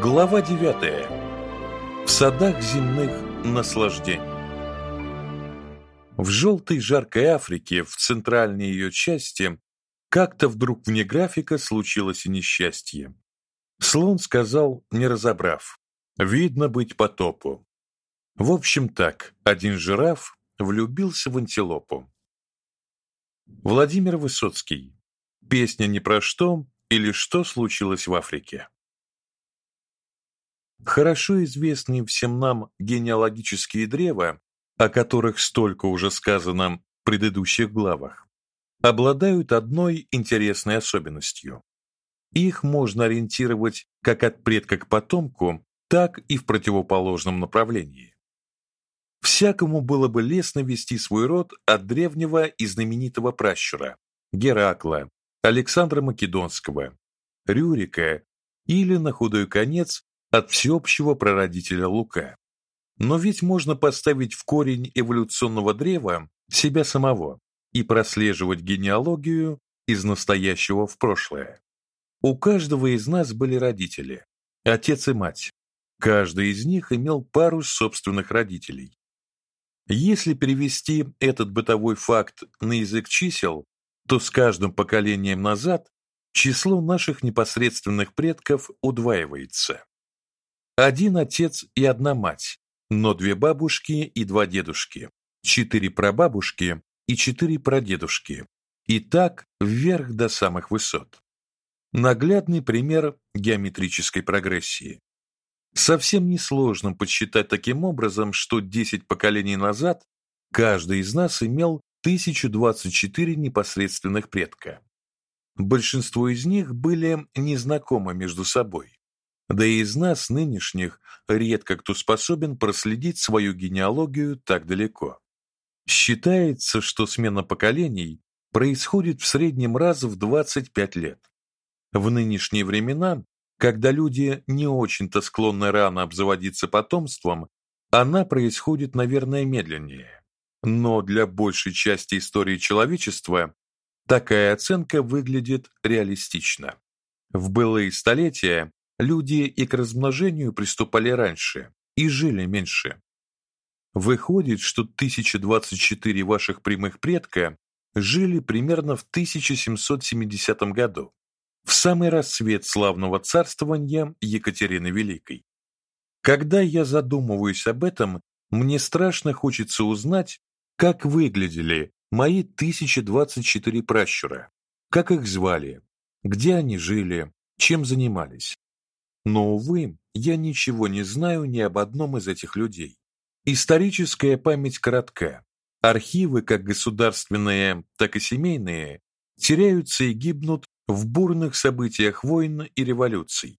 Глава 9. В садах земных наслаждений. В желтой жаркой Африке, в центральной ее части, как-то вдруг вне графика случилось несчастье. Слон сказал, не разобрав: "Видно быть потопу". В общем так, один жираф влюбился в антилопу. Владимир Высоцкий. Песня не про что или что случилось в Африке. Хорошо известные всем нам генеалогические древа, о которых столько уже сказано в предыдущих главах, обладают одной интересной особенностью. Их можно ориентировать как от предка к потомку, так и в противоположном направлении. Всякому было бы лестно вести свой род от древнего и знаменитого пращура Геракла, Александра Македонского, Рюрика или на худой конец от всеобщего прародителя Лука. Но ведь можно поставить в корень эволюционного древа себя самого и прослеживать генеалогию из настоящего в прошлое. У каждого из нас были родители, отец и мать. Каждый из них имел пару собственных родителей. Если перевести этот бытовой факт на язык чисел, то с каждым поколением назад число наших непосредственных предков удваивается. Один отец и одна мать, но две бабушки и два дедушки, четыре прабабушки и четыре прадедушки. И так вверх до самых высот. Наглядный пример геометрической прогрессии. Совсем несложно подсчитать таким образом, что 10 поколений назад каждый из нас имел 1024 непосредственных предка. Большинство из них были незнакомы между собой. Да и из нас нынешних редко кто способен проследить свою генеалогию так далеко. Считается, что смена поколений происходит в среднем раз в 25 лет. В нынешние времена когда люди не очень-то склонны рано обзаводиться потомством, она происходит, наверное, медленнее. Но для большей части истории человечества такая оценка выглядит реалистично. В былые столетия люди и к размножению приступали раньше и жили меньше. Выходит, что 1024 ваших прямых предка жили примерно в 1770 году в самый расцвет славного царствования Екатерины Великой. Когда я задумываюсь об этом, мне страшно хочется узнать, как выглядели мои 1024 пращура, как их звали, где они жили, чем занимались. Но увы, я ничего не знаю ни об одном из этих людей. Историческая память коротка. Архивы, как государственные, так и семейные, теряются и гибнут в бурных событиях войн и революций.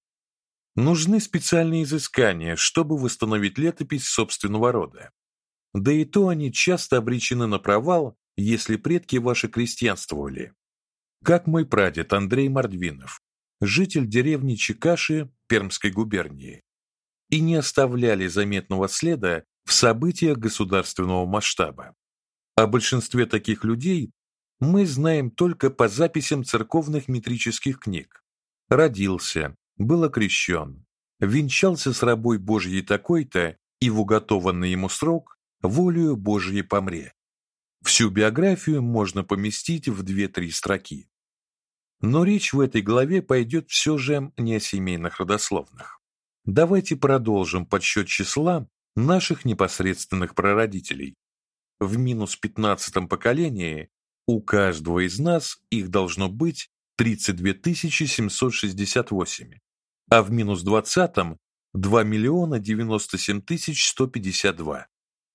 Нужны специальные изыскания, чтобы восстановить летопись собственного рода. Да и то они часто обречены на провал, если предки ваши крестьянствовали. Как мой прадед Андрей Мордвинов, житель деревни Чекаши Пермской губернии, и не оставляли заметного следа в событиях государственного масштаба. О большинстве таких людей мы знаем только по записям церковных метрических книг. Родился, был окрещен, венчался с рабой Божьей такой-то и в уготованный ему срок волею Божьей помре. Всю биографию можно поместить в две-три строки. Но речь в этой главе пойдет все же не о семейных родословных. Давайте продолжим подсчет числа наших непосредственных прародителей. В минус пятнадцатом поколении у каждого из нас их должно быть 32 768, а в минус двадцатом 2 миллиона 97 152.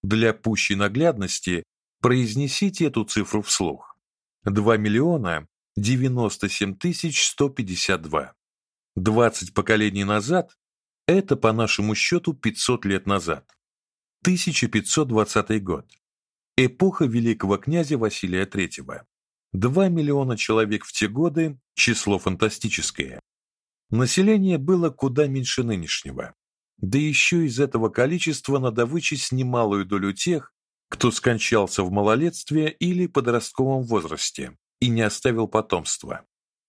Для пущей наглядности произнесите эту цифру вслух. 2 миллиона 97 152. 20 поколений назад это по нашему счету 500 лет назад. 1520 год. Эпоха великого князя Василия III. Два миллиона человек в те годы число фантастическое. Население было куда меньше нынешнего. Да еще из этого количества надо вычесть немалую долю тех, кто скончался в малолетстве или подростковом возрасте и не оставил потомства.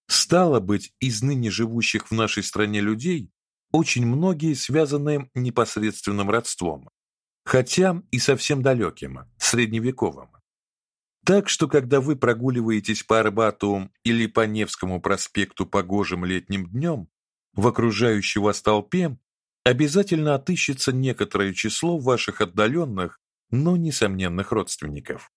Стало быть, из ныне живущих в нашей стране людей очень многие связаны непосредственным родством, хотя и совсем далеким, средневековым. Так что когда вы прогуливаетесь по Арбату или по Невскому проспекту погожим летним днем, в окружающей вас толпе обязательно отыщется некоторое число ваших отдаленных, но несомненных родственников.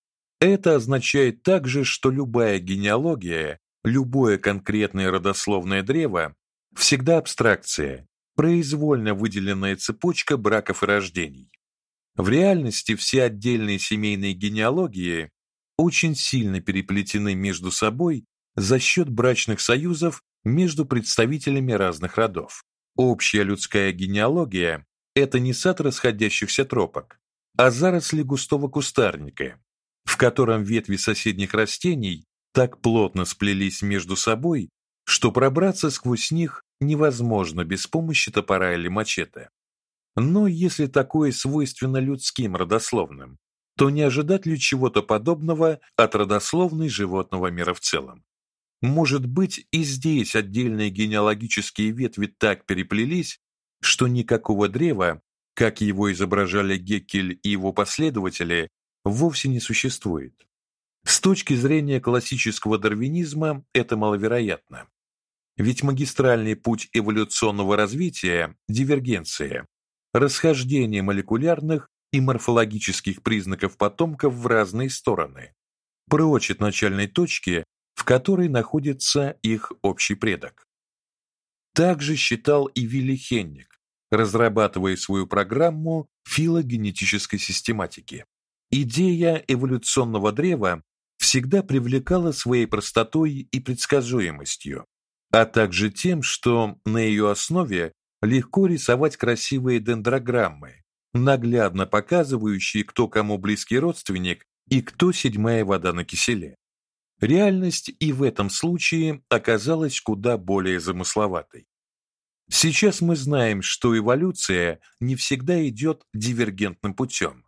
Это означает также, что любая генеалогия, любое конкретное родословное древо всегда абстракция, произвольно выделенная цепочка браков и рождений. В реальности все отдельные семейные генеалогии очень сильно переплетены между собой за счет брачных союзов между представителями разных родов. Общая людская генеалогия это не сад расходящихся тропок, а заросли густого кустарника, в котором ветви соседних растений так плотно сплелись между собой, что пробраться сквозь них невозможно без помощи топора или мачете. Но если такое свойственно людским родословным, то не ожидать ли чего-то подобного от родословной животного мира в целом? Может быть, и здесь отдельные генеалогические ветви так переплелись, что никакого древа, как его изображали Геккель и его последователи, вовсе не существует. С точки зрения классического дарвинизма это маловероятно. Ведь магистральный путь эволюционного развития дивергенция, расхождение молекулярных и морфологических признаков потомков в разные стороны, прочь от начальной точки, в которой находится их общий предок. Также считал и Вилли Хенник, разрабатывая свою программу филогенетической систематики. Идея эволюционного древа всегда привлекала своей простотой и предсказуемостью, а также тем, что на ее основе легко рисовать красивые дендрограммы, наглядно показывающие, кто кому близкий родственник и кто седьмая вода на киселе. Реальность и в этом случае оказалась куда более замысловатой. Сейчас мы знаем, что эволюция не всегда идет дивергентным путем.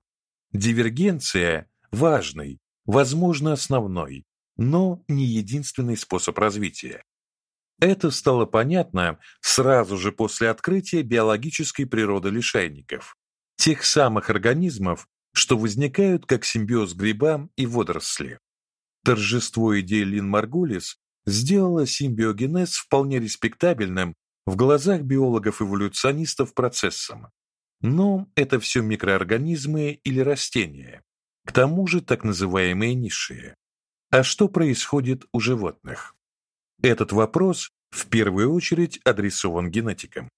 Дивергенция важный, возможно, основной, но не единственный способ развития. Это стало понятно сразу же после открытия биологической природы лишайников, тех самых организмов, что возникают как симбиоз гриба и водоросли. Торжество идеи Лин Маргулис сделало симбиогенез вполне респектабельным в глазах биологов-эволюционистов процессом. Но это все микроорганизмы или растения, к тому же так называемые низшие. А что происходит у животных? Этот вопрос в первую очередь адресован генетикам.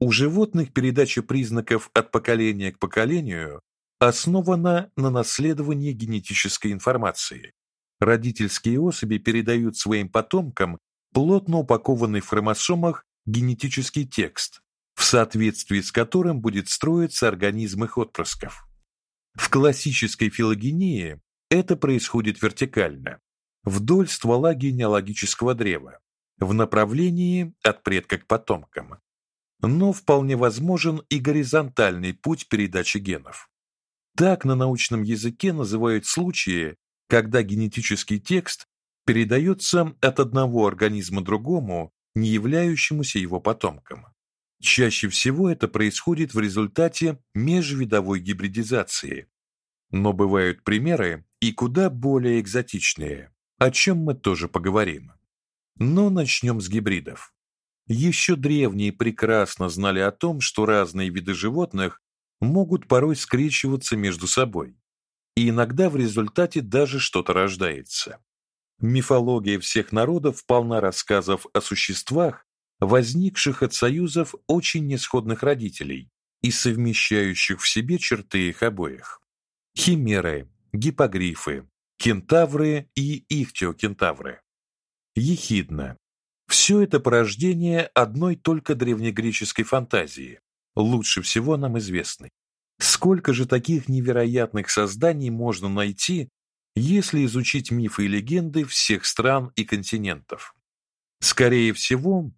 У животных передача признаков от поколения к поколению основана на наследовании генетической информации. Родительские особи передают своим потомкам плотно упакованный в хромосомах генетический текст, в соответствии с которым будет строиться организм их отпрысков. В классической филогении это происходит вертикально, вдоль ствола генеалогического древа, в направлении от предка к потомкам но вполне возможен и горизонтальный путь передачи генов. Так на научном языке называют случаи, когда генетический текст передается от одного организма другому, не являющемуся его потомком. Чаще всего это происходит в результате межвидовой гибридизации. Но бывают примеры и куда более экзотичные, о чем мы тоже поговорим. Но начнем с гибридов. Еще древние прекрасно знали о том, что разные виды животных могут порой скрещиваться между собой, и иногда в результате даже что-то рождается. Мифология всех народов полна рассказов о существах, возникших от союзов очень несходных родителей и совмещающих в себе черты их обоих. Химеры, гипогрифы, кентавры и ихтиокентавры. Ехидна, все это порождение одной только древнегреческой фантазии, лучше всего нам известной. Сколько же таких невероятных созданий можно найти, если изучить мифы и легенды всех стран и континентов? Скорее всего,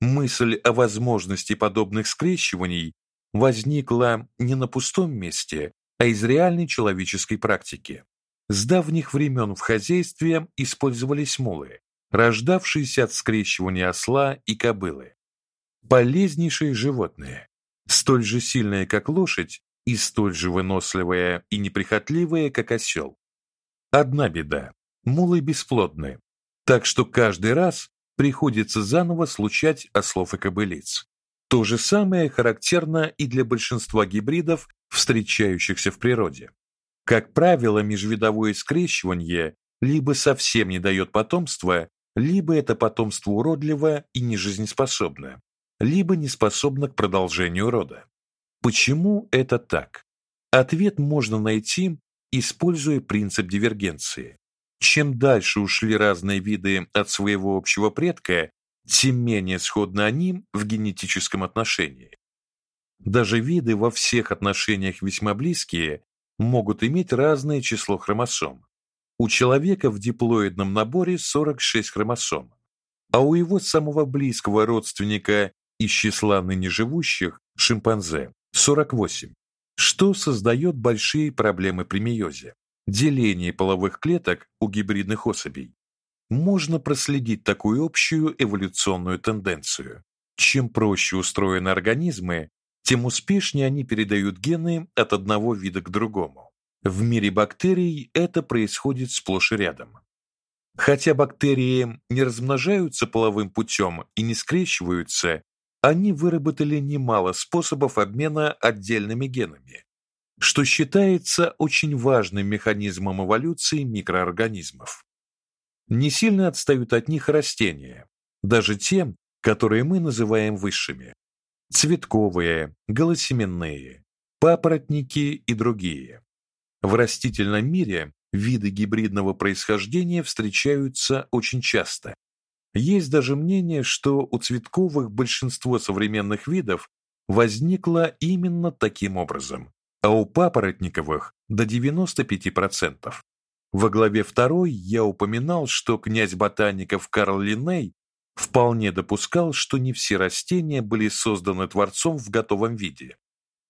мысль о возможности подобных скрещиваний возникла не на пустом месте, а из реальной человеческой практики. С давних времен в хозяйстве использовались мулы, рождавшиеся от скрещивания осла и кобылы. полезнейшие животные, столь же сильные, как лошадь, и столь же выносливые и неприхотливые, как осел. Одна беда мулы бесплодны, так что каждый раз приходится заново случать ослов и кобылиц. То же самое характерно и для большинства гибридов, встречающихся в природе. Как правило, межвидовое скрещивание либо совсем не дает потомства, либо это потомство уродливо и нежизнеспособно, либо не способно к продолжению рода. Почему это так? Ответ можно найти, используя принцип дивергенции. Чем дальше ушли разные виды от своего общего предка, тем менее сходны они в генетическом отношении. Даже виды во всех отношениях весьма близкие могут иметь разное число хромосом. У человека в диплоидном наборе 46 хромосом, а у его самого близкого родственника из числа ныне живущих шимпанзе 48, что создает большие проблемы при мейозе делении половых клеток у гибридных особей. Можно проследить такую общую эволюционную тенденцию. Чем проще устроены организмы, тем успешнее они передают гены от одного вида к другому. В мире бактерий это происходит сплошь и рядом. Хотя бактерии не размножаются половым путем и не скрещиваются, они выработали немало способов обмена отдельными генами, что считается очень важным механизмом эволюции микроорганизмов. Не сильно отстают от них растения, даже те, которые мы называем высшими: цветковые, голосеменные, папоротники и другие. В растительном мире виды гибридного происхождения встречаются очень часто. Есть даже мнение, что у цветковых большинство современных видов возникло именно таким образом а у папоротниковых до 95%. Во главе второй я упоминал, что князь ботаников Карл Линней вполне допускал, что не все растения были созданы творцом в готовом виде.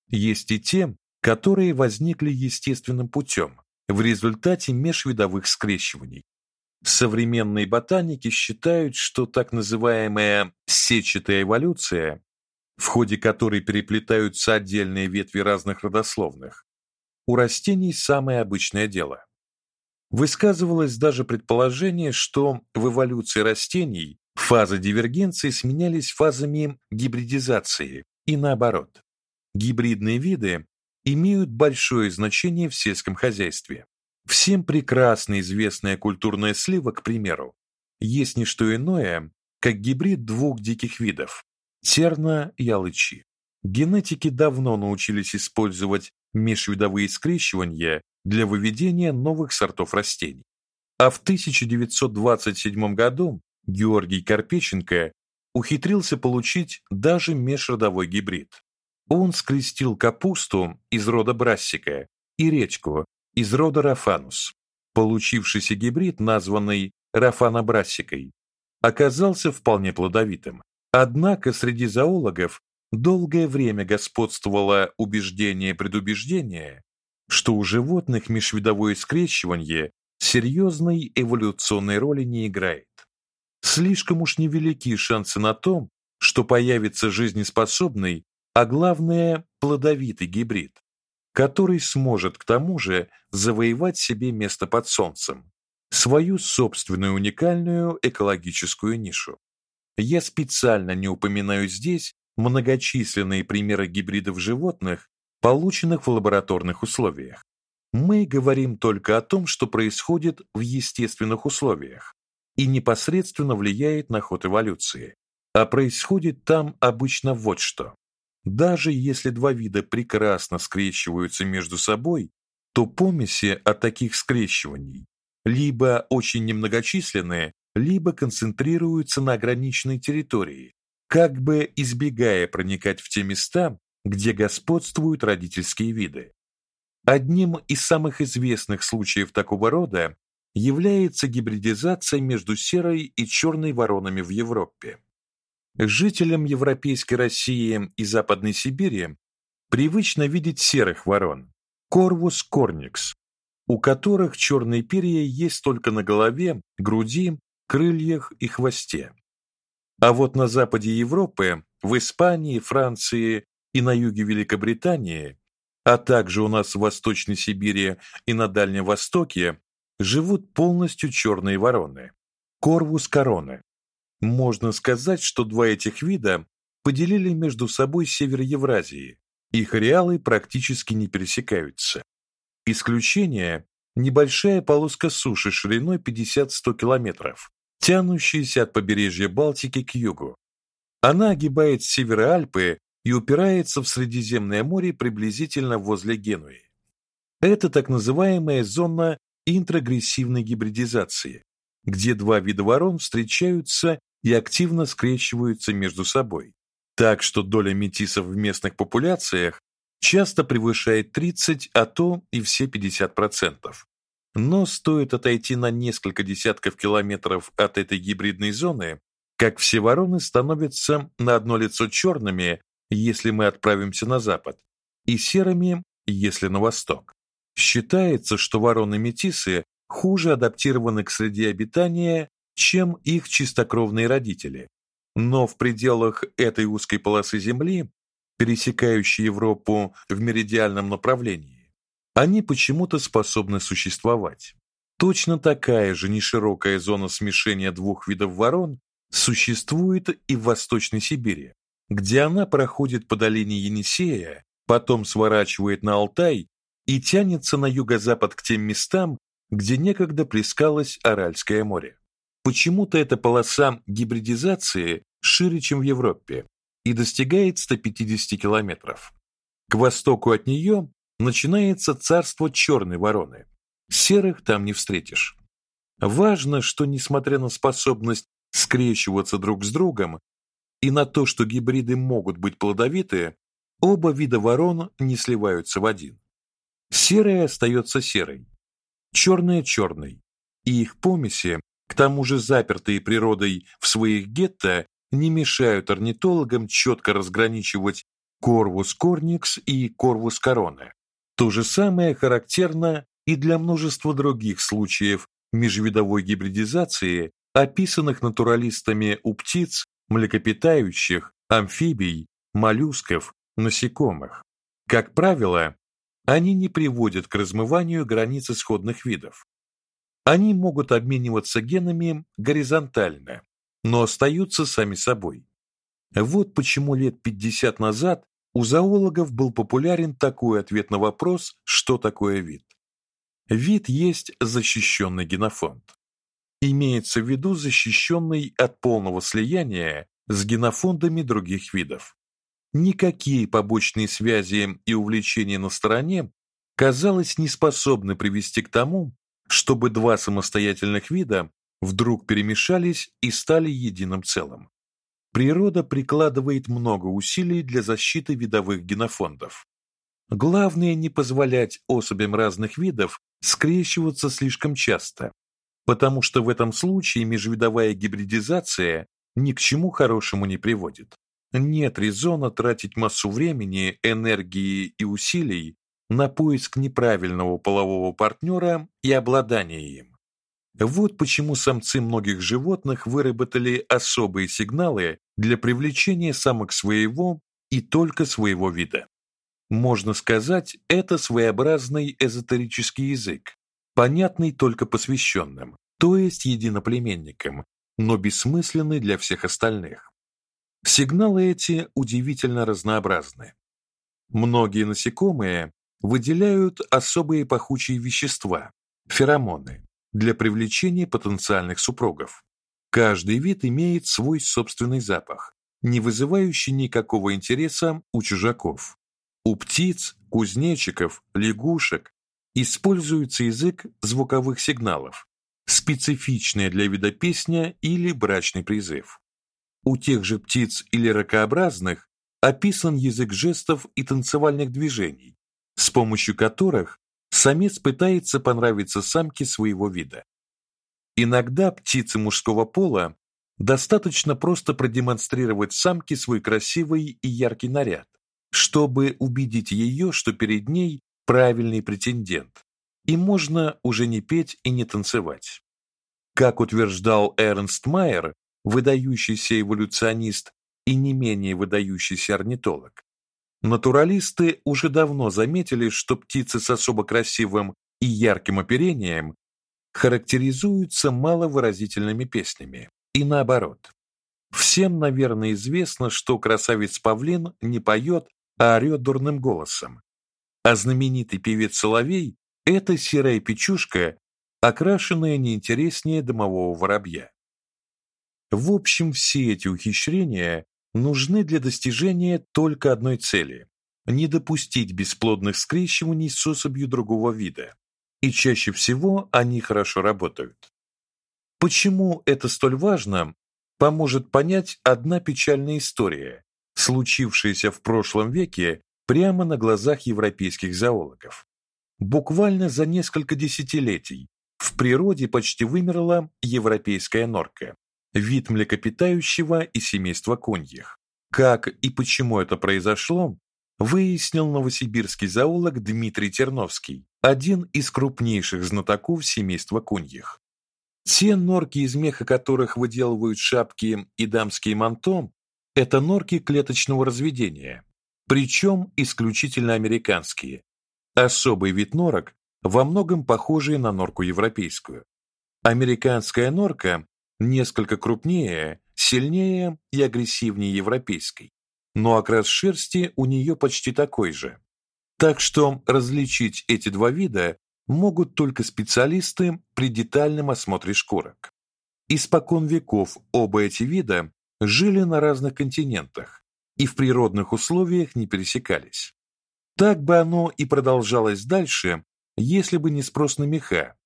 Есть и те, которые возникли естественным путем, в результате межвидовых скрещиваний. Современные ботаники считают, что так называемая сетчатая эволюция в ходе которой переплетаются отдельные ветви разных родословных, у растений самое обычное дело. Высказывалось даже предположение, что в эволюции растений фазы дивергенции сменялись фазами гибридизации и наоборот. Гибридные виды имеют большое значение в сельском хозяйстве. Всем прекрасно известная культурная слива, к примеру, есть не что иное, как гибрид двух диких видов терна и алычи. Генетики давно научились использовать межвидовые скрещивания для выведения новых сортов растений. А в 1927 году Георгий Карпеченко ухитрился получить даже межродовой гибрид. Он скрестил капусту из рода брассика и редьку из рода рафанус. Получившийся гибрид, названный рафанобрассикой, оказался вполне плодовитым. Однако среди зоологов долгое время господствовало убеждение-предубеждение, что у животных межвидовое скрещивание серьезной эволюционной роли не играет. Слишком уж невелики шансы на то, что появится жизнеспособный, а главное плодовитый гибрид, который сможет к тому же завоевать себе место под солнцем, свою собственную уникальную экологическую нишу. Я специально не упоминаю здесь многочисленные примеры гибридов животных, полученных в лабораторных условиях. Мы говорим только о том, что происходит в естественных условиях и непосредственно влияет на ход эволюции. А происходит там обычно вот что. Даже если два вида прекрасно скрещиваются между собой, то помеси от таких скрещиваний либо очень немногочисленные, либо концентрируются на ограниченной территории, как бы избегая проникать в те места, где господствуют родительские виды. Одним из самых известных случаев такого рода является гибридизация между серой и черной воронами в Европе. Жителям европейской России и Западной Сибири привычно видеть серых ворон Corvus cornix, у которых черные перья есть только на голове, груди крыльях и хвосте. А вот на западе Европы в Испании, Франции и на юге Великобритании, а также у нас в Восточной Сибири и на Дальнем Востоке, живут полностью черные вороны корвус короны. Можно сказать, что два этих вида поделили между собой север Евразии. Их ареалы практически не пересекаются. Исключение небольшая полоска суши шириной 50-100 километров, тянущаяся от побережья Балтики к югу. Она огибает севера Альпы и упирается в Средиземное море приблизительно возле Генуи. Это так называемая зона интрагрессивной гибридизации, где два вида ворон встречаются и активно скрещиваются между собой. Так что доля метисов в местных популяциях часто превышает 30, а то и все 50%. Но стоит отойти на несколько десятков километров от этой гибридной зоны, как все вороны становятся на одно лицо черными, если мы отправимся на запад, и серыми, если на восток. Считается, что вороны-метисы хуже адаптированы к среде обитания, чем их чистокровные родители. Но в пределах этой узкой полосы земли, пересекающей Европу в меридиальном направлении, они почему-то способны существовать. Точно такая же неширокая зона смешения двух видов ворон существует и в Восточной Сибири, где она проходит по долине Енисея, потом сворачивает на Алтай и тянется на юго-запад к тем местам, где некогда плескалось Аральское море. Почему-то эта полоса гибридизации шире, чем в Европе, и достигает 150 километров. К востоку от нее начинается царство черной вороны. Серых там не встретишь. Важно, что несмотря на способность скрещиваться друг с другом и на то, что гибриды могут быть плодовиты, оба вида ворон не сливаются в один. Серая остается серой, черное черной, и их помеси, к тому же запертые природой в своих гетто, не мешают орнитологам четко разграничивать корвус корникс и корвус корона. То же самое характерно и для множества других случаев межвидовой гибридизации, описанных натуралистами у птиц, млекопитающих, амфибий, моллюсков, насекомых. Как правило, они не приводят к размыванию границ исходных видов. Они могут обмениваться генами горизонтально, но остаются сами собой. Вот почему лет 50 назад у зоологов был популярен такой ответ на вопрос, что такое вид. Вид есть защищенный генофонд. Имеется в виду защищенный от полного слияния с генофондами других видов. Никакие побочные связи и увлечения на стороне, казалось, не способны привести к тому, чтобы два самостоятельных вида вдруг перемешались и стали единым целым. Природа прикладывает много усилий для защиты видовых генофондов. Главное не позволять особям разных видов скрещиваться слишком часто, потому что в этом случае межвидовая гибридизация ни к чему хорошему не приводит. Нет резона тратить массу времени, энергии и усилий на поиск неправильного полового партнера и обладание им. Вот почему самцы многих животных выработали особые сигналы для привлечения самок своего и только своего вида. Можно сказать, это своеобразный эзотерический язык, понятный только посвященным, то есть единоплеменникам, но бессмысленный для всех остальных. Сигналы эти удивительно разнообразны. Многие насекомые выделяют особые пахучие вещества феромоны для привлечения потенциальных супругов. Каждый вид имеет свой собственный запах, не вызывающий никакого интереса у чужаков. У птиц, кузнечиков, лягушек используется язык звуковых сигналов, специфичный для вида песня или брачный призыв. У тех же птиц или ракообразных описан язык жестов и танцевальных движений, с помощью которых самец пытается понравиться самке своего вида. Иногда птице мужского пола достаточно просто продемонстрировать самке свой красивый и яркий наряд, чтобы убедить ее, что перед ней правильный претендент, и можно уже не петь и не танцевать. Как утверждал Эрнст Майер, выдающийся эволюционист, и не менее выдающийся орнитолог. Натуралисты уже давно заметили, что птицы с особо красивым и ярким оперением характеризуются маловыразительными песнями, и наоборот. Всем, наверное, известно, что красавец-павлин не поет, а орёт дурным голосом. А знаменитый певец Соловей это серая печушка, окрашенная неинтереснее домового воробья. В общем, все эти ухищрения нужны для достижения только одной цели не допустить бесплодных скрещиваний с особью другого вида. И чаще всего они хорошо работают. Почему это столь важно, поможет понять одна печальная история, случившаяся в прошлом веке прямо на глазах европейских зоологов. Буквально за несколько десятилетий в природе почти вымерла европейская норка, вид млекопитающего и семейства коньих. Как и почему это произошло, выяснил новосибирский зоолог Дмитрий Терновский, один из крупнейших знатоков семейства коньих. Те норки, из меха которых выделывают шапки и дамские манто, это норки клеточного разведения, причем исключительно американские. Особый вид норок, во многом похожий на норку европейскую. Американская норка несколько крупнее, сильнее и агрессивнее европейской, но окрас шерсти у нее почти такой же. Так что различить эти два вида могут только специалисты при детальном осмотре шкурок. Испокон веков оба эти вида жили на разных континентах и в природных условиях не пересекались. Так бы оно и продолжалось дальше, если бы не спрос на меха,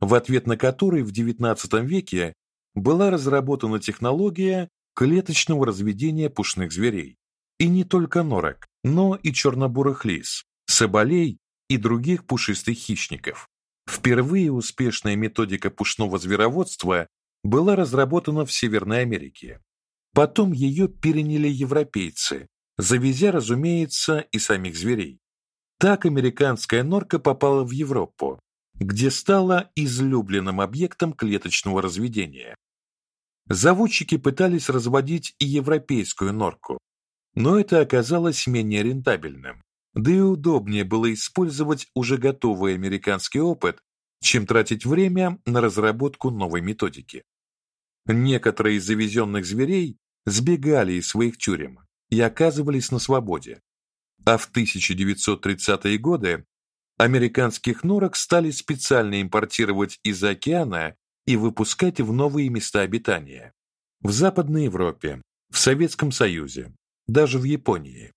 в ответ на который в XIX веке была разработана технология клеточного разведения пушных зверей. И не только норок, но и чернобурых лис, соболей и других пушистых хищников. Впервые успешная методика пушного звероводства была разработана в Северной Америке. Потом ее переняли европейцы, завезя, разумеется, и самих зверей. Так американская норка попала в Европу, где стала излюбленным объектом клеточного разведения. Заводчики пытались разводить и европейскую норку, но это оказалось менее рентабельным. Да и удобнее было использовать уже готовый американский опыт, чем тратить время на разработку новой методики. Некоторые из завезенных зверей сбегали из своих тюрем и оказывались на свободе. А в 1930-е годы американских норок стали специально импортировать из-за океана и выпускать в новые места обитания. В Западной Европе, в Советском Союзе, даже в Японии.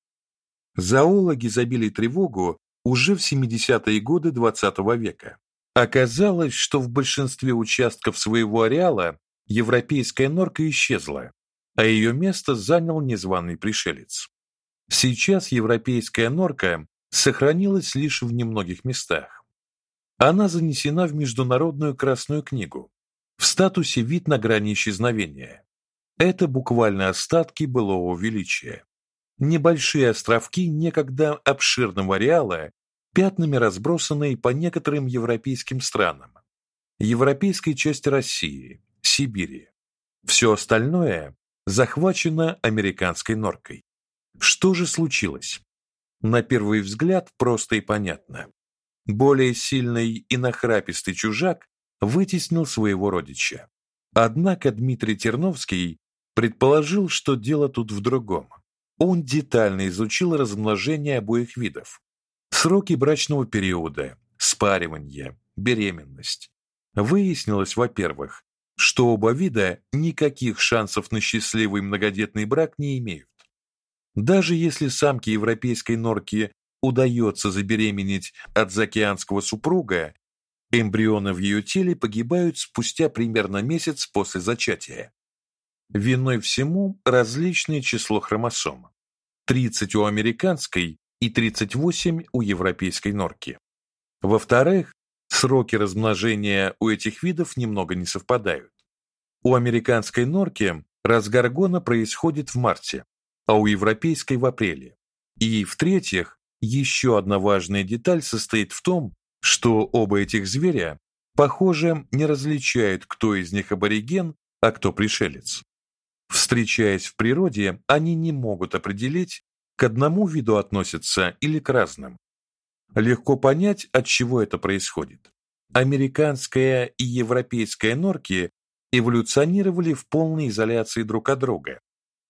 Зоологи забили тревогу уже в 70-е годы XX -го века. Оказалось, что в большинстве участков своего ареала европейская норка исчезла, а ее место занял незваный пришелец. Сейчас европейская норка сохранилась лишь в немногих местах. Она занесена в Международную Красную книгу в статусе вид на грани исчезновения. Это буквально остатки былого величия. Небольшие островки некогда обширного ареала, пятнами разбросанные по некоторым европейским странам, европейской части России, Сибири. Все остальное захвачено американской норкой. Что же случилось? На первый взгляд просто и понятно. Более сильный и нахрапистый чужак вытеснил своего родича. Однако Дмитрий Терновский предположил, что дело тут в другом. Он детально изучил размножение обоих видов, сроки брачного периода, спаривание, беременность. Выяснилось, во-первых, что оба вида никаких шансов на счастливый многодетный брак не имеют. Даже если самке европейской норки удается забеременеть от заокеанского супруга, эмбрионы в ее теле погибают спустя примерно месяц после зачатия. Виной всему различное число хромосом. 30 у американской и 38 у европейской норки. Во-вторых, Сроки размножения у этих видов немного не совпадают. У американской норки разгар гона происходит в марте, а у европейской в апреле. И в-третьих, еще одна важная деталь состоит в том, что оба этих зверя, похоже, не различают, кто из них абориген, а кто пришелец. Встречаясь в природе, они не могут определить, к одному виду относятся или к разным. Легко понять, от чего это происходит. Американская и европейская норки эволюционировали в полной изоляции друг от друга.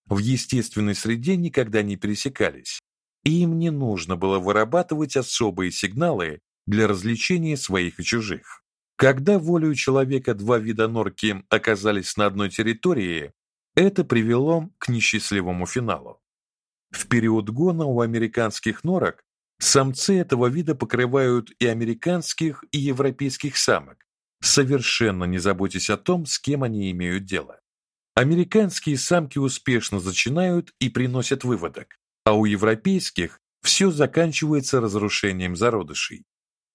В естественной среде никогда не пересекались, и им не нужно было вырабатывать особые сигналы для различения своих и чужих. Когда волею человека два вида норки оказались на одной территории, это привело к несчастливому финалу. В период гона у американских норок самцы этого вида покрывают и американских, и европейских самок, совершенно не заботясь о том, с кем они имеют дело. Американские самки успешно зачинают и приносят выводок, а у европейских все заканчивается разрушением зародышей.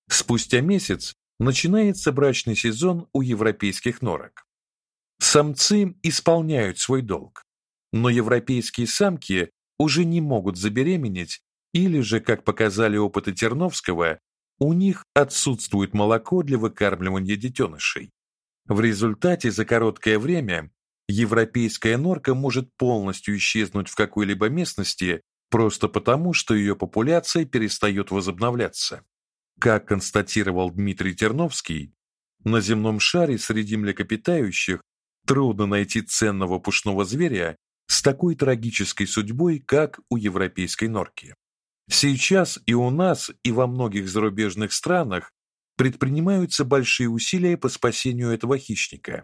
Спустя месяц начинается брачный сезон у европейских норок. Самцы исполняют свой долг, но европейские самки уже не могут забеременеть или же, как показали опыты Терновского, у них отсутствует молоко для выкармливания детенышей. В результате за короткое время европейская норка может полностью исчезнуть в какой-либо местности просто потому, что ее популяция перестает возобновляться. Как констатировал Дмитрий Терновский, на земном шаре среди млекопитающих трудно найти ценного пушного зверя с такой трагической судьбой, как у европейской норки. Сейчас и у нас, и во многих зарубежных странах предпринимаются большие усилия по спасению этого хищника.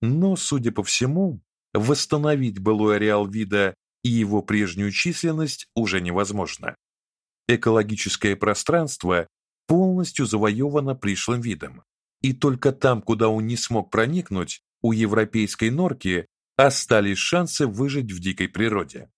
Но, судя по всему, восстановить былой ареал вида и его прежнюю численность уже невозможно. Экологическое пространство полностью завоевано пришлым видом, и только там, куда он не смог проникнуть, у европейской норки остались шансы выжить в дикой природе.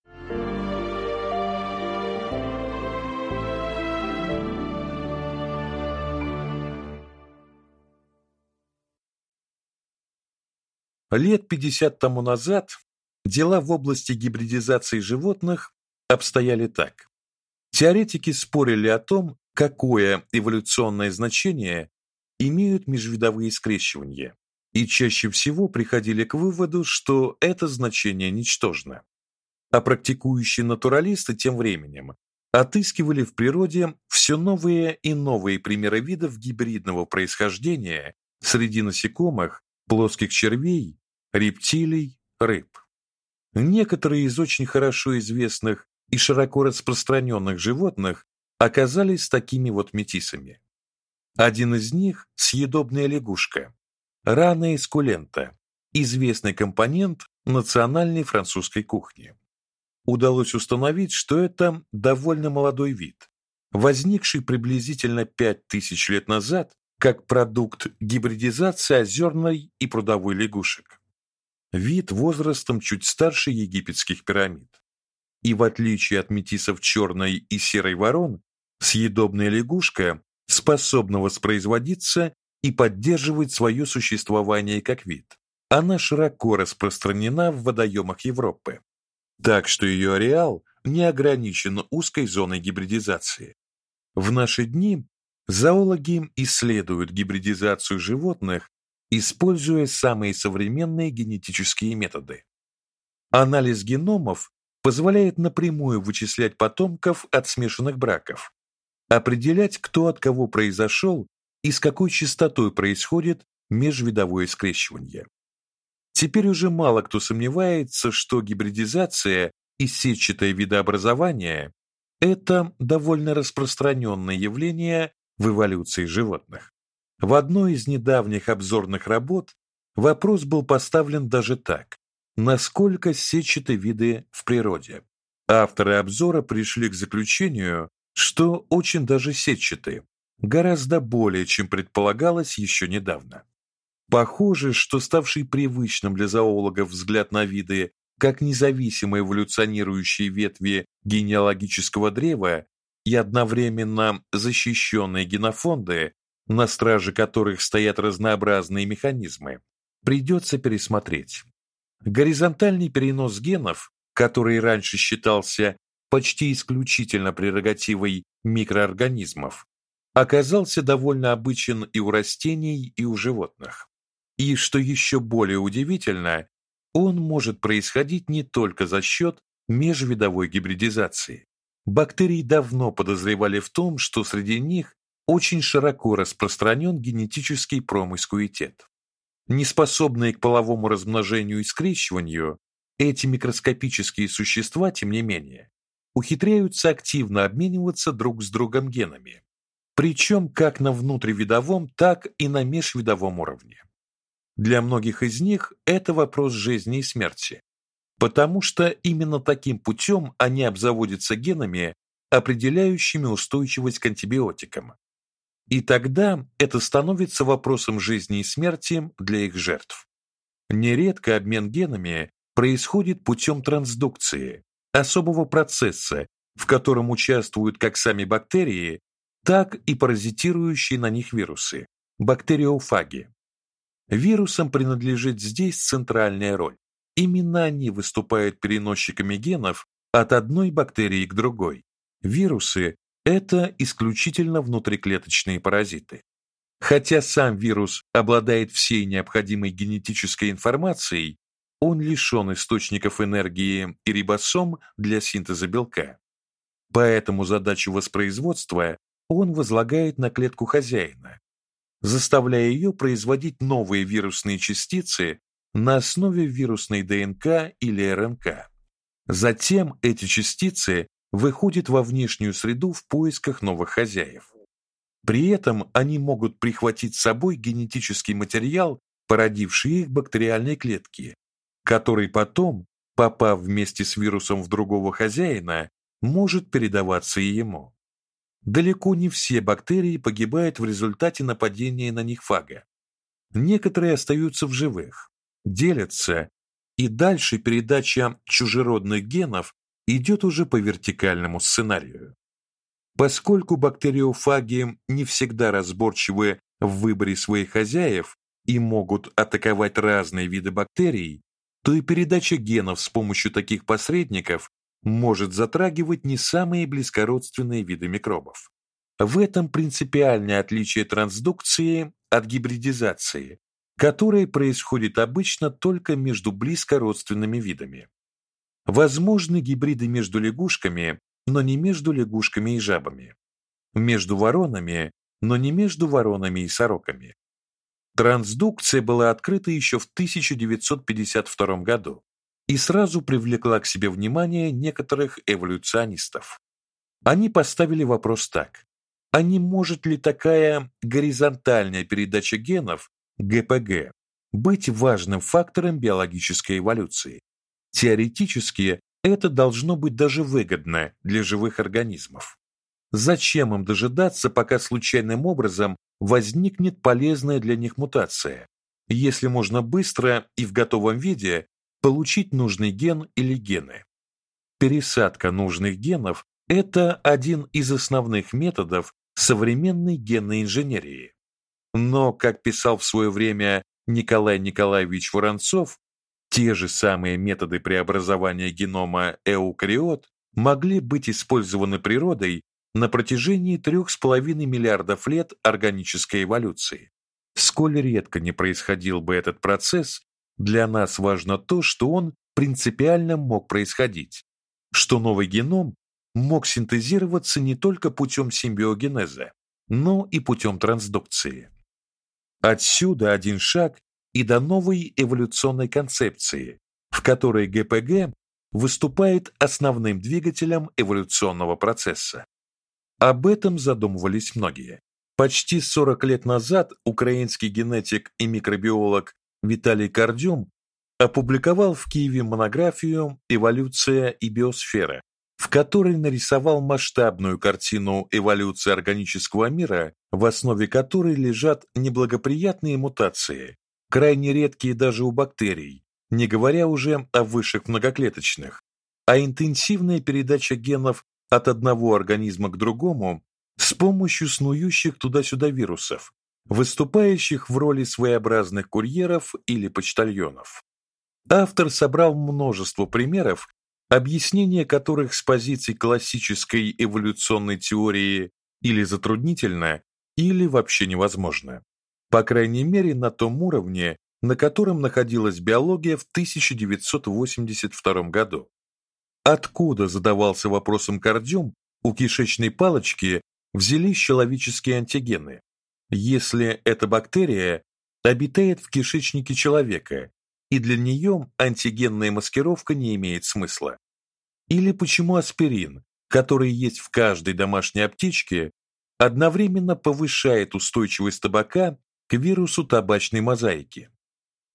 Лет 50 тому назад дела в области гибридизации животных обстояли так. Теоретики спорили о том, какое эволюционное значение имеют межвидовые скрещивания, и чаще всего приходили к выводу, что это значение ничтожно. А практикующие натуралисты тем временем отыскивали в природе все новые и новые примеры видов гибридного происхождения среди насекомых, плоских червей, рептилий, рыб. Некоторые из очень хорошо известных и широко распространенных животных оказались такими вот метисами. Один из них съедобная лягушка, Рана эскулента, известный компонент национальной французской кухни. Удалось установить, что это довольно молодой вид, возникший приблизительно 5000 лет назад как продукт гибридизации озерной и прудовой лягушек. Вид возрастом чуть старше египетских пирамид. И в отличие от метисов черной и серой ворон, съедобная лягушка способна воспроизводиться и поддерживает свое существование как вид. Она широко распространена в водоемах Европы, так что ее ареал не ограничен узкой зоной гибридизации. В наши дни зоологи исследуют гибридизацию животных, используя самые современные генетические методы. Анализ геномов позволяет напрямую вычислять потомков от смешанных браков, определять, кто от кого произошел и с какой частотой происходит межвидовое скрещивание. Теперь уже мало кто сомневается, что гибридизация и сетчатое видообразование это довольно распространенное явление в эволюции животных. В одной из недавних обзорных работ вопрос был поставлен даже так: насколько сетчаты виды в природе? Авторы обзора пришли к заключению, что очень даже сетчатые, гораздо более, чем предполагалось еще недавно. Похоже, что ставший привычным для зоологов взгляд на виды как независимые эволюционирующие ветви генеалогического древа и одновременно защищенные генофонды, на страже которых стоят разнообразные механизмы, придется пересмотреть. Горизонтальный перенос генов, который раньше считался почти исключительно прерогативой микроорганизмов, оказался довольно обычен и у растений, и у животных. И что еще более удивительно, он может происходить не только за счет межвидовой гибридизации. Бактерии давно подозревали в том, что среди них очень широко распространен генетический промискуитет. Неспособные к половому размножению и скрещиванию, эти микроскопические существа, тем не менее, ухитряются активно обмениваться друг с другом генами, причем как на внутривидовом, так и на межвидовом уровне. Для многих из них это вопрос жизни и смерти, потому что именно таким путем они обзаводятся генами, определяющими устойчивость к антибиотикам, и тогда это становится вопросом жизни и смерти для их жертв. Нередко обмен генами происходит путем трансдукции, особого процесса, в котором участвуют как сами бактерии, так и паразитирующие на них вирусы бактериофаги. Вирусам принадлежит здесь центральная роль. Именно они выступают переносчиками генов от одной бактерии к другой. Вирусы это исключительно внутриклеточные паразиты. Хотя сам вирус обладает всей необходимой генетической информацией, он лишен источников энергии и рибосом для синтеза белка. Поэтому задачу воспроизводства он возлагает на клетку хозяина, заставляя ее производить новые вирусные частицы на основе вирусной ДНК или РНК. Затем эти частицы выходят во внешнюю среду в поисках новых хозяев. При этом они могут прихватить с собой генетический материал, породивший их бактериальные клетки, который потом, попав вместе с вирусом в другого хозяина, может передаваться и ему. Далеко не все бактерии погибают в результате нападения на них фага. Некоторые остаются в живых, делятся, и дальше передача чужеродных генов идет уже по вертикальному сценарию. Поскольку бактериофаги не всегда разборчивы в выборе своих хозяев и могут атаковать разные виды бактерий, то и передача генов с помощью таких посредников может затрагивать не самые близкородственные виды микробов. В этом принципиальное отличие трансдукции от гибридизации, которая происходит обычно только между близкородственными видами. Возможны гибриды между лягушками, но не между лягушками и жабами. Между воронами, но не между воронами и сороками. Трансдукция была открыта еще в 1952 году и сразу привлекла к себе внимание некоторых эволюционистов. Они поставили вопрос так: а не может ли такая горизонтальная передача генов ГПГ быть важным фактором биологической эволюции? Теоретически это должно быть даже выгодно для живых организмов. Зачем им дожидаться, пока случайным образом возникнет полезная для них мутация, если можно быстро и в готовом виде получить нужный ген или гены? Пересадка нужных генов это один из основных методов современной генной инженерии. Но, как писал в свое время Николай Николаевич Воронцов, те же самые методы преобразования генома эукариот могли быть использованы природой на протяжении трех с половиной миллиардов лет органической эволюции. Сколь редко не происходил бы этот процесс, для нас важно то, что он принципиально мог происходить, что новый геном мог синтезироваться не только путем симбиогенеза, но и путем трансдукции. Отсюда один шаг и до новой эволюционной концепции, в которой ГПГ выступает основным двигателем эволюционного процесса. Об этом задумывались многие. Почти 40 лет назад украинский генетик и микробиолог Виталий Кардюм опубликовал в Киеве монографию Эволюция и биосфера, в которой нарисовал масштабную картину эволюции органического мира, в основе которой лежат неблагоприятные мутации, крайне редкие даже у бактерий, не говоря уже о высших многоклеточных, а интенсивная передача генов от одного организма к другому с помощью снующих туда-сюда вирусов, выступающих в роли своеобразных курьеров или почтальонов. Автор собрал множество примеров, объяснение которых с позиции классической эволюционной теории или затруднительно, или вообще невозможно по крайней мере на том уровне, на котором находилась биология в 1982 году. Откуда задавался вопросом Кардюм, у кишечной палочки взялись человеческие антигены, если эта бактерия обитает в кишечнике человека, и для нее антигенная маскировка не имеет смысла. Или почему аспирин, который есть в каждой домашней аптечке, одновременно повышает устойчивость табака к вирусу табачной мозаики.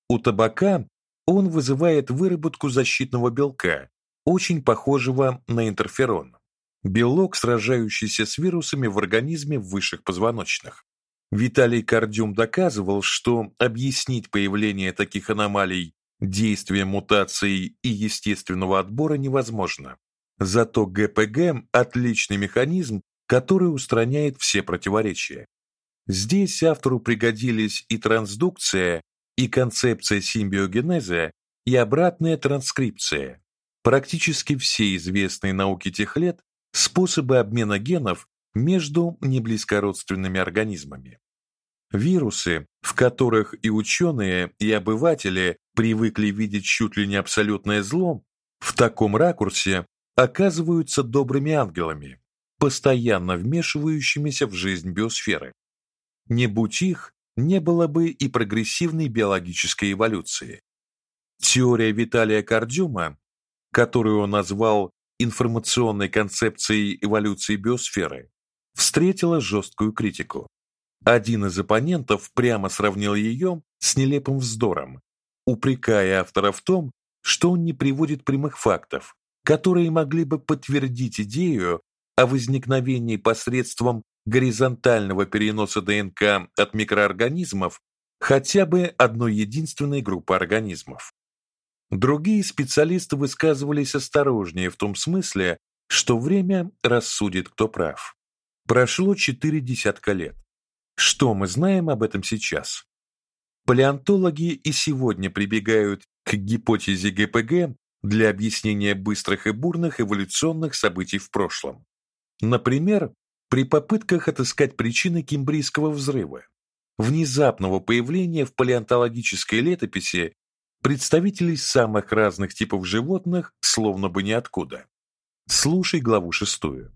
У табака он вызывает выработку защитного белка, очень похожего на интерферон. Белок, сражающийся с вирусами в организме высших позвоночных. Виталий Кардюм доказывал, что объяснить появление таких аномалий действием мутаций и естественного отбора невозможно. Зато ГПГ отличный механизм, который устраняет все противоречия. Здесь автору пригодились и трансдукция, и концепция симбиогенеза, и обратная транскрипция. Практически все известные науке тех лет способы обмена генов между неблизкородственными организмами. Вирусы, в которых и ученые, и обыватели привыкли видеть чуть ли не абсолютное зло, в таком ракурсе оказываются добрыми ангелами, постоянно вмешивающимися в жизнь биосферы. Не будь их, не было бы и прогрессивной биологической эволюции. Теория Виталия Кардюма, которую он назвал информационной концепцией эволюции биосферы, встретила жесткую критику. Один из оппонентов прямо сравнил ее с нелепым вздором, упрекая автора в том, что он не приводит прямых фактов, которые могли бы подтвердить идею о возникновении посредством горизонтального переноса ДНК от микроорганизмов хотя бы одной единственной группы организмов. Другие специалисты высказывались осторожнее в том смысле, что время рассудит, кто прав. Прошло четыре десятка лет. Что мы знаем об этом сейчас? Палеонтологи и сегодня прибегают к гипотезе ГПГ для объяснения быстрых и бурных эволюционных событий в прошлом. Например, при попытках отыскать причины Кембрийского взрыва, внезапного появления в палеонтологической летописи представителей самых разных типов животных, словно бы ниоткуда. Слушай главу шестую.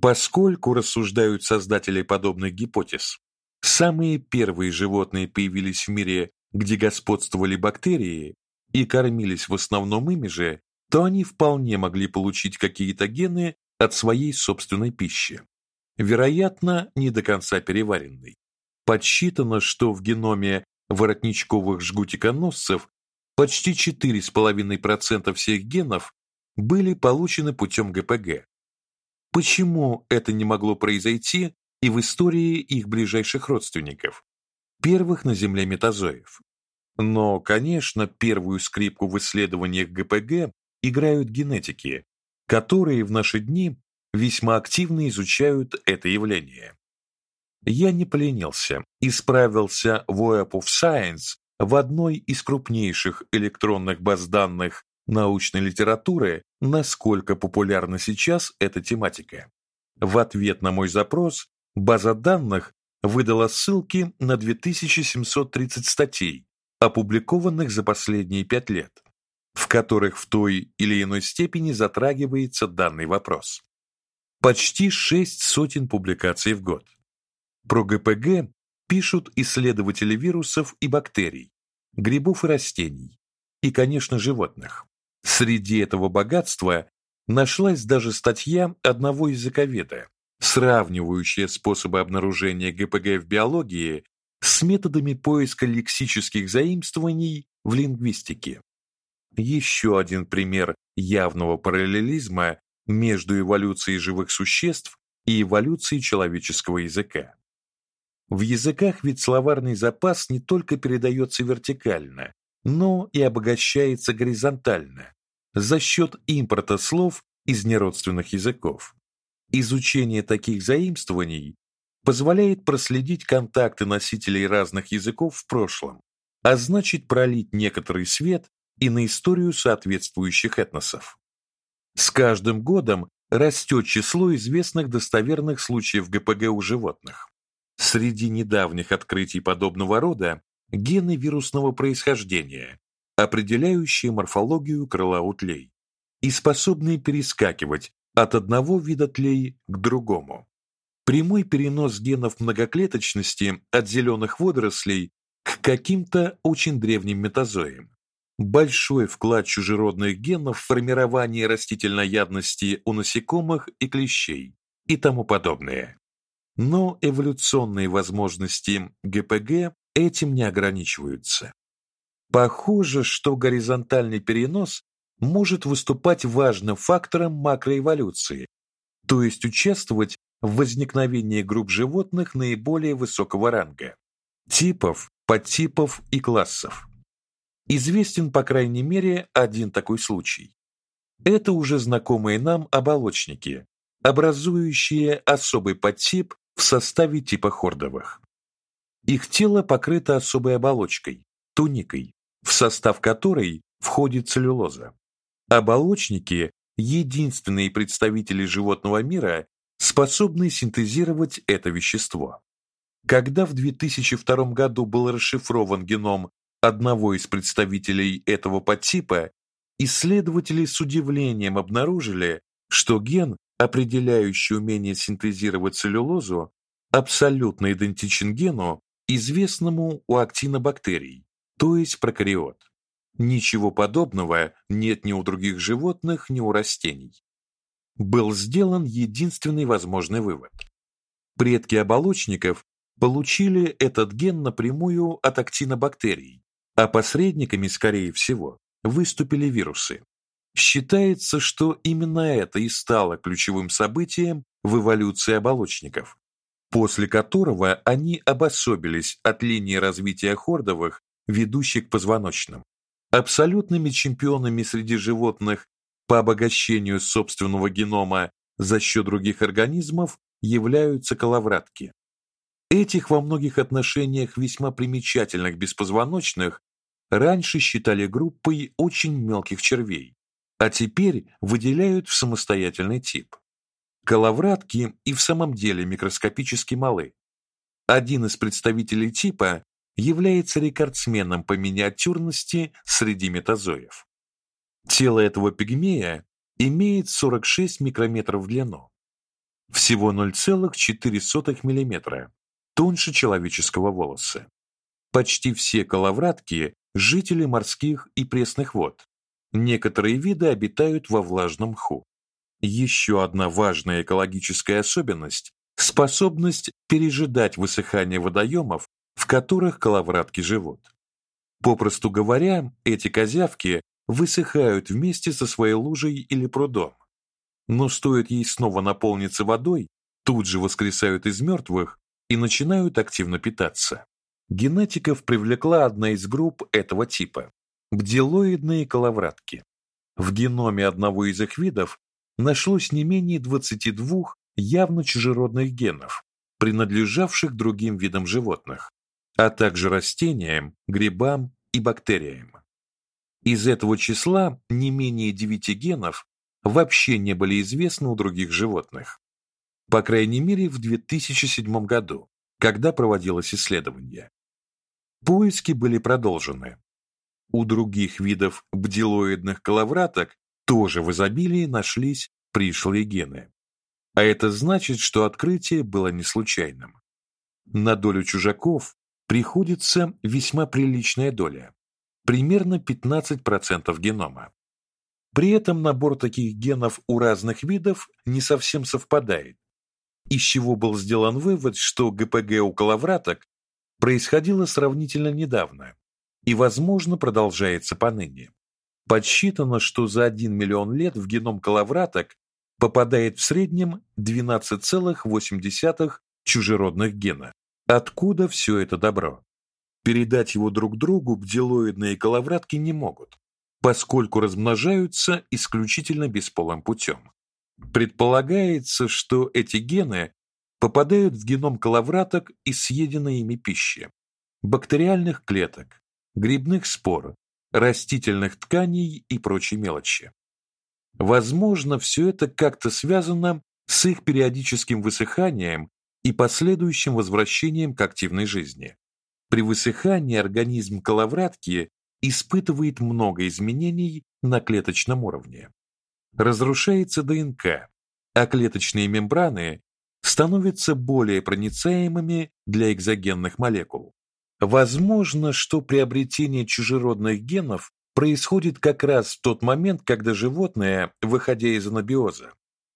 Поскольку рассуждают создатели подобных гипотез, самые первые животные появились в мире, где господствовали бактерии и кормились в основном ими же, то они вполне могли получить какие-то гены от своей собственной пищи. Вероятно, не до конца переваренной. Подсчитано, что в геноме воротничковых жгутиконосцев почти 4,5% всех генов были получены путем ГПГ. Почему это не могло произойти и в истории их ближайших родственников, первых на Земле метазоев? Но, конечно, первую скрипку в исследованиях ГПГ играют генетики, которые в наши дни весьма активно изучают это явление. Я не поленился и справился в Web of Science в одной из крупнейших электронных баз данных научной литературы, насколько популярна сейчас эта тематика. В ответ на мой запрос база данных выдала ссылки на 2730 статей, опубликованных за последние пять лет, в которых в той или иной степени затрагивается данный вопрос. Почти шесть сотен публикаций в год. Про ГПГ пишут исследователи вирусов и бактерий, грибов и растений, и, конечно, животных. Среди этого богатства нашлась даже статья одного языковеда, сравнивающая способы обнаружения ГПГ в биологии с методами поиска лексических заимствований в лингвистике. Еще один пример явного параллелизма между эволюцией живых существ и эволюцией человеческого языка. В языках ведь словарный запас не только передается вертикально, но и обогащается горизонтально за счет импорта слов из неродственных языков. Изучение таких заимствований позволяет проследить контакты носителей разных языков в прошлом, а значит пролить некоторый свет и на историю соответствующих этносов. С каждым годом растет число известных достоверных случаев ГПГ у животных. Среди недавних открытий подобного рода гены вирусного происхождения, определяющие морфологию крыла у тлей и способные перескакивать от одного вида тлей к другому. Прямой перенос генов многоклеточности от зеленых водорослей к каким-то очень древним метазоям. Большой вклад чужеродных генов в формирование растительноядности у насекомых и клещей и тому подобное. Но эволюционные возможности ГПГ этим не ограничиваются. Похоже, что горизонтальный перенос может выступать важным фактором макроэволюции, то есть участвовать в возникновении групп животных наиболее высокого ранга, типов, подтипов и классов. Известен, по крайней мере, один такой случай. Это уже знакомые нам оболочники, образующие особый подтип в составе типа хордовых. Их тело покрыто особой оболочкой туникой, в состав которой входит целлюлоза. Оболочники единственные представители животного мира, способные синтезировать это вещество. Когда в 2002 году был расшифрован геном одного из представителей этого подтипа, исследователи с удивлением обнаружили, что ген, определяющий умение синтезировать целлюлозу, абсолютно идентичен гену, известному у актинобактерий, то есть прокариот. Ничего подобного нет ни у других животных, ни у растений. Был сделан единственный возможный вывод. Предки оболочников получили этот ген напрямую от актинобактерий, а посредниками, скорее всего, выступили вирусы. Считается, что именно это и стало ключевым событием в эволюции оболочников, после которого они обособились от линии развития хордовых, ведущих к позвоночным. Абсолютными чемпионами среди животных по обогащению собственного генома за счет других организмов являются коловратки. Этих во многих отношениях весьма примечательных беспозвоночных раньше считали группой очень мелких червей, а теперь выделяют в самостоятельный тип. Коловратки и в самом деле микроскопически малы. Один из представителей типа является рекордсменом по миниатюрности среди метазоев. Тело этого пигмея имеет 46 микрометров в длину. Всего 0,4 мм, тоньше человеческого волоса. Почти все коловратки жители морских и пресных вод. Некоторые виды обитают во влажном мху. Еще одна важная экологическая особенность способность пережидать высыхание водоемов в которых коловратки живут. Попросту говоря, эти козявки высыхают вместе со своей лужей или прудом. Но стоит ей снова наполниться водой, тут же воскресают из мертвых и начинают активно питаться. Генетиков привлекла одна из групп этого типа бделоидные коловратки. В геноме одного из их видов нашлось не менее 22 явно чужеродных генов, принадлежавших другим видам животных а также растениям, грибам и бактериям. Из этого числа не менее 9 генов вообще не были известны у других животных. По крайней мере, в 2007 году, когда проводилось исследование. Поиски были продолжены. У других видов бделоидных коловраток тоже в изобилии нашлись пришлые гены. А это значит, что открытие было не случайным. На долю чужаков приходится весьма приличная доля, примерно 15% генома. При этом набор таких генов у разных видов не совсем совпадает, из чего был сделан вывод, что ГПГ у коловраток происходило сравнительно недавно и, возможно, продолжается поныне. Подсчитано, что за 1 миллион лет в геном коловраток попадает в среднем 12,8 чужеродных гена. Откуда все это добро? Передать его друг другу бделоидные коловратки не могут, поскольку размножаются исключительно бесполым путем. Предполагается, что эти гены попадают в геном коловраток из съеденной ими пищи, бактериальных клеток, грибных спор, растительных тканей и прочей мелочи. Возможно, все это как-то связано с их периодическим высыханием и последующим возвращением к активной жизни. при высыхании организм коловратки испытывает много изменений на клеточном уровне. Разрушается ДНК, а клеточные мембраны становятся более проницаемыми для экзогенных молекул. Возможно, что приобретение чужеродных генов происходит как раз в тот момент, когда животное, выходя из анабиоза,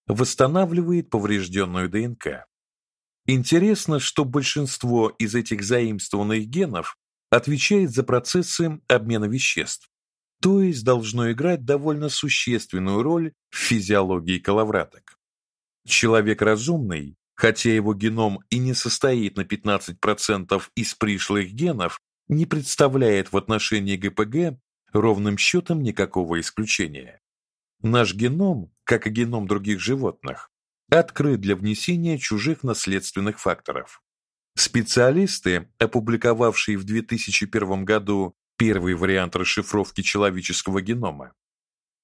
восстанавливает поврежденную ДНК. Интересно, что большинство из этих заимствованных генов отвечает за процессы обмена веществ, то есть должно играть довольно существенную роль в физиологии коловраток. Человек разумный, хотя его геном и не состоит на 15% из пришлых генов, не представляет в отношении ГПГ ровным счетом никакого исключения. Наш геном, как и геном других животных, открыт для внесения чужих наследственных факторов. Специалисты, опубликовавшие в 2001 году первый вариант расшифровки человеческого генома,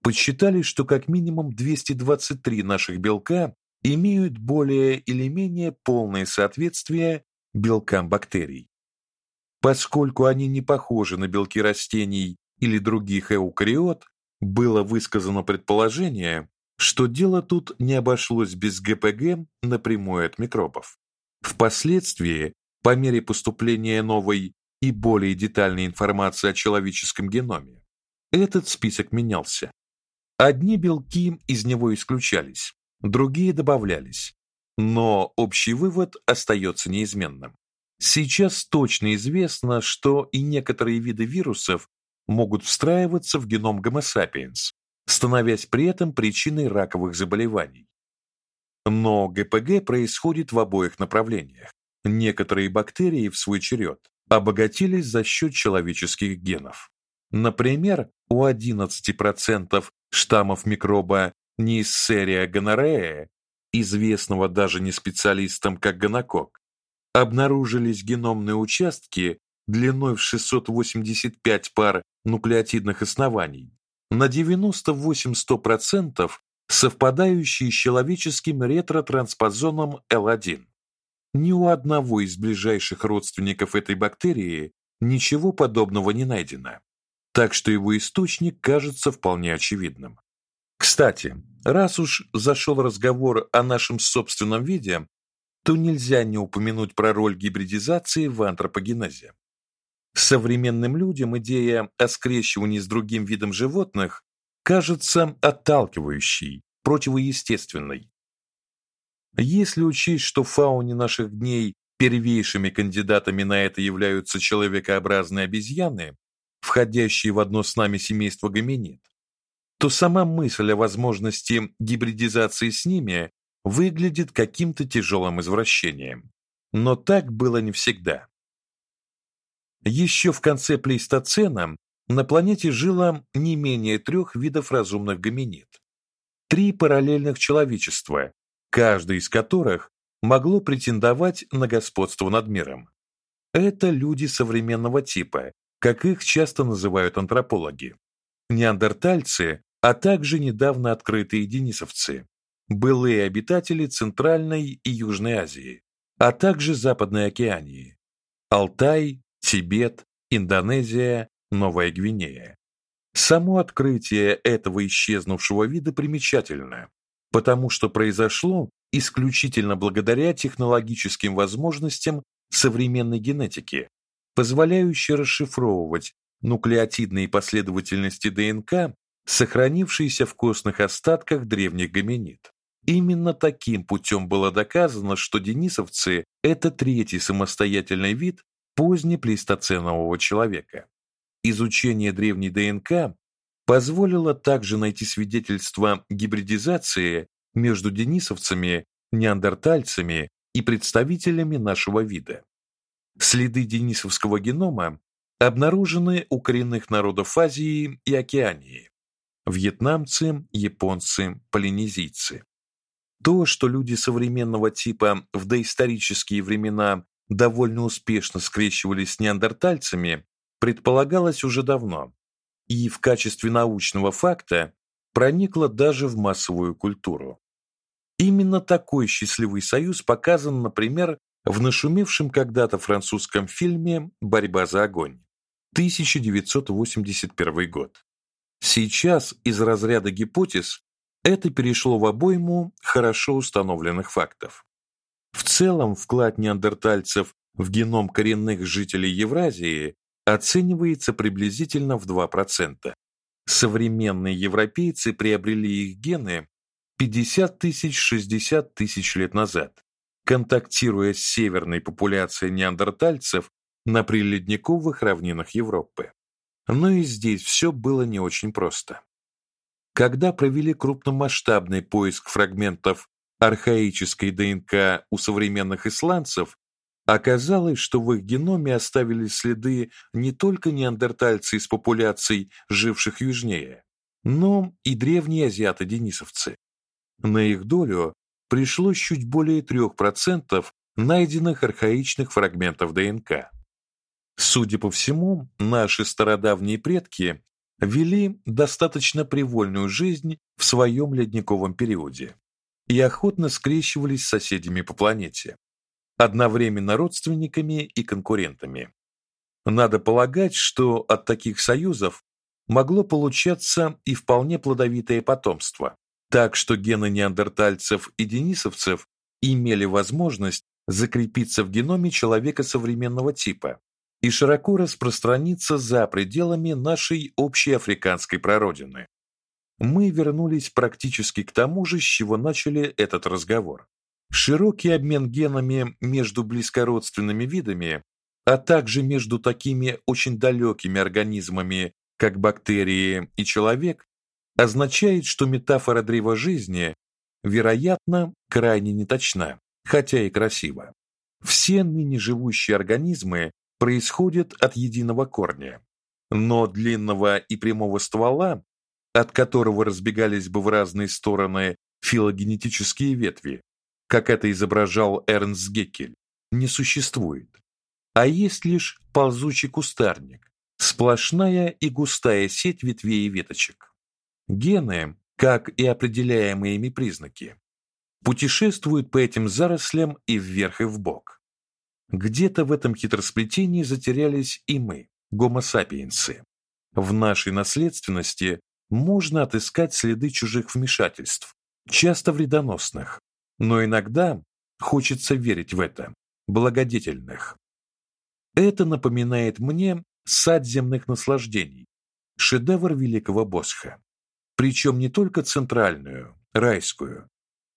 подсчитали, что как минимум 223 наших белка имеют более или менее полное соответствие белкам бактерий. Поскольку они не похожи на белки растений или других эукариот, было высказано предположение, что дело тут не обошлось без ГПГ напрямую от микробов. Впоследствии, по мере поступления новой и более детальной информации о человеческом геноме, этот список менялся. Одни белки из него исключались, другие добавлялись, но общий вывод остается неизменным. Сейчас точно известно, что и некоторые виды вирусов могут встраиваться в геном Homo sapiens, становясь при этом причиной раковых заболеваний. Но ГПГ происходит в обоих направлениях. Некоторые бактерии в свой черед обогатились за счет человеческих генов. Например, у 11% штаммов микроба Neisseria gonorrhoeae, известного даже не специалистам как гонокок, обнаружились геномные участки длиной в 685 пар нуклеотидных оснований, на 98-100% совпадающие с человеческим ретро-транспозоном L1. Ни у одного из ближайших родственников этой бактерии ничего подобного не найдено. Так что его источник кажется вполне очевидным. Кстати, раз уж зашел разговор о нашем собственном виде, то нельзя не упомянуть про роль гибридизации в антропогенезе. Современным людям идея о скрещивании с другим видом животных кажется отталкивающей, противоестественной. Если учесть, что в фауне наших дней первейшими кандидатами на это являются человекообразные обезьяны, входящие в одно с нами семейство гоминид, то сама мысль о возможности гибридизации с ними выглядит каким-то тяжелым извращением. Но так было не всегда. Еще в конце плейстоцена на планете жило не менее трех видов разумных гоминид. Три параллельных человечества, каждый из которых могло претендовать на господство над миром. Это люди современного типа, как их часто называют антропологи. Неандертальцы, а также недавно открытые денисовцы, былые обитатели Центральной и Южной Азии, а также Западной Океании. Алтай, Тибет, Индонезия, Новая Гвинея. Само открытие этого исчезнувшего вида примечательно, потому что произошло исключительно благодаря технологическим возможностям современной генетики, позволяющей расшифровывать нуклеотидные последовательности ДНК, сохранившиеся в костных остатках древних гоминид. Именно таким путем было доказано, что денисовцы это третий самостоятельный вид позднеплейстоценового человека. Изучение древней ДНК позволило также найти свидетельства гибридизации между денисовцами, неандертальцами и представителями нашего вида. Следы денисовского генома обнаружены у коренных народов Азии и Океании: вьетнамцы, японцы, полинезийцы. То, что люди современного типа в доисторические времена довольно успешно скрещивались с неандертальцами, предполагалось уже давно, и в качестве научного факта проникло даже в массовую культуру. Именно такой счастливый союз показан, например, в нашумевшем когда-то французском фильме Борьба за огонь. 1981 год. Сейчас из разряда гипотез это перешло в обойму хорошо установленных фактов. В целом вклад неандертальцев в геном коренных жителей Евразии оценивается приблизительно в 2%. Современные европейцы приобрели их гены 50 тысяч 60 тысяч лет назад, контактируя с северной популяцией неандертальцев на приледниковых равнинах Европы. Но и здесь все было не очень просто. Когда провели крупномасштабный поиск фрагментов архаической ДНК у современных исландцев, оказалось, что в их геноме оставили следы не только неандертальцы из популяций, живших южнее, но и древние азиаты-денисовцы. На их долю пришлось чуть более 3% найденных архаичных фрагментов ДНК. Судя по всему, наши стародавние предки вели достаточно привольную жизнь в своем ледниковом периоде и охотно скрещивались с соседями по планете, одновременно родственниками и конкурентами. Надо полагать, что от таких союзов могло получаться и вполне плодовитое потомство, так что гены неандертальцев и денисовцев имели возможность закрепиться в геноме человека современного типа и широко распространиться за пределами нашей общей африканской прародины. Мы вернулись практически к тому же, с чего начали этот разговор. Широкий обмен генами между близкородственными видами, а также между такими очень далекими организмами, как бактерии и человек, означает, что метафора древа жизни, вероятно, крайне неточна, хотя и красива. Все ныне живущие организмы происходят от единого корня, но длинного и прямого ствола, от которого разбегались бы в разные стороны филогенетические ветви, как это изображал Эрнст Геккель, не существует. А есть лишь ползучий кустарник, сплошная и густая сеть ветвей и веточек. Гены, как и определяемые ими признаки, путешествуют по этим зарослям и вверх и вбок. Где-то в этом хитросплетении затерялись и мы, гомо сапиенсы. В нашей наследственности можно отыскать следы чужих вмешательств, часто вредоносных, но иногда хочется верить в это, благодетельных. Это напоминает мне сад земных наслаждений, шедевр великого Босха. Причем не только центральную, райскую,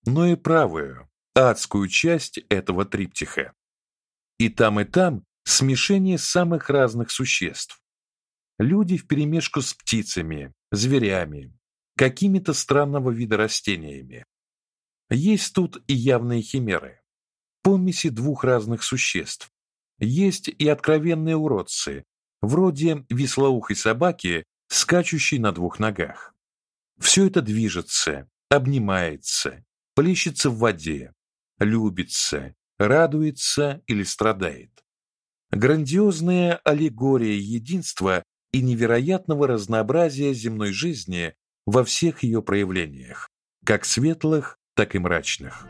но и правую, адскую часть этого триптиха. И там, и там смешение самых разных существ. Люди вперемешку с птицами, зверями, какими-то странного вида растениями. Есть тут и явные химеры, помеси двух разных существ. Есть и откровенные уродцы, вроде вислоухой собаки, скачущей на двух ногах. Все это движется, обнимается, плещется в воде, любится, радуется или страдает. Грандиозная аллегория единства и невероятного разнообразия земной жизни во всех ее проявлениях, как светлых, так и мрачных.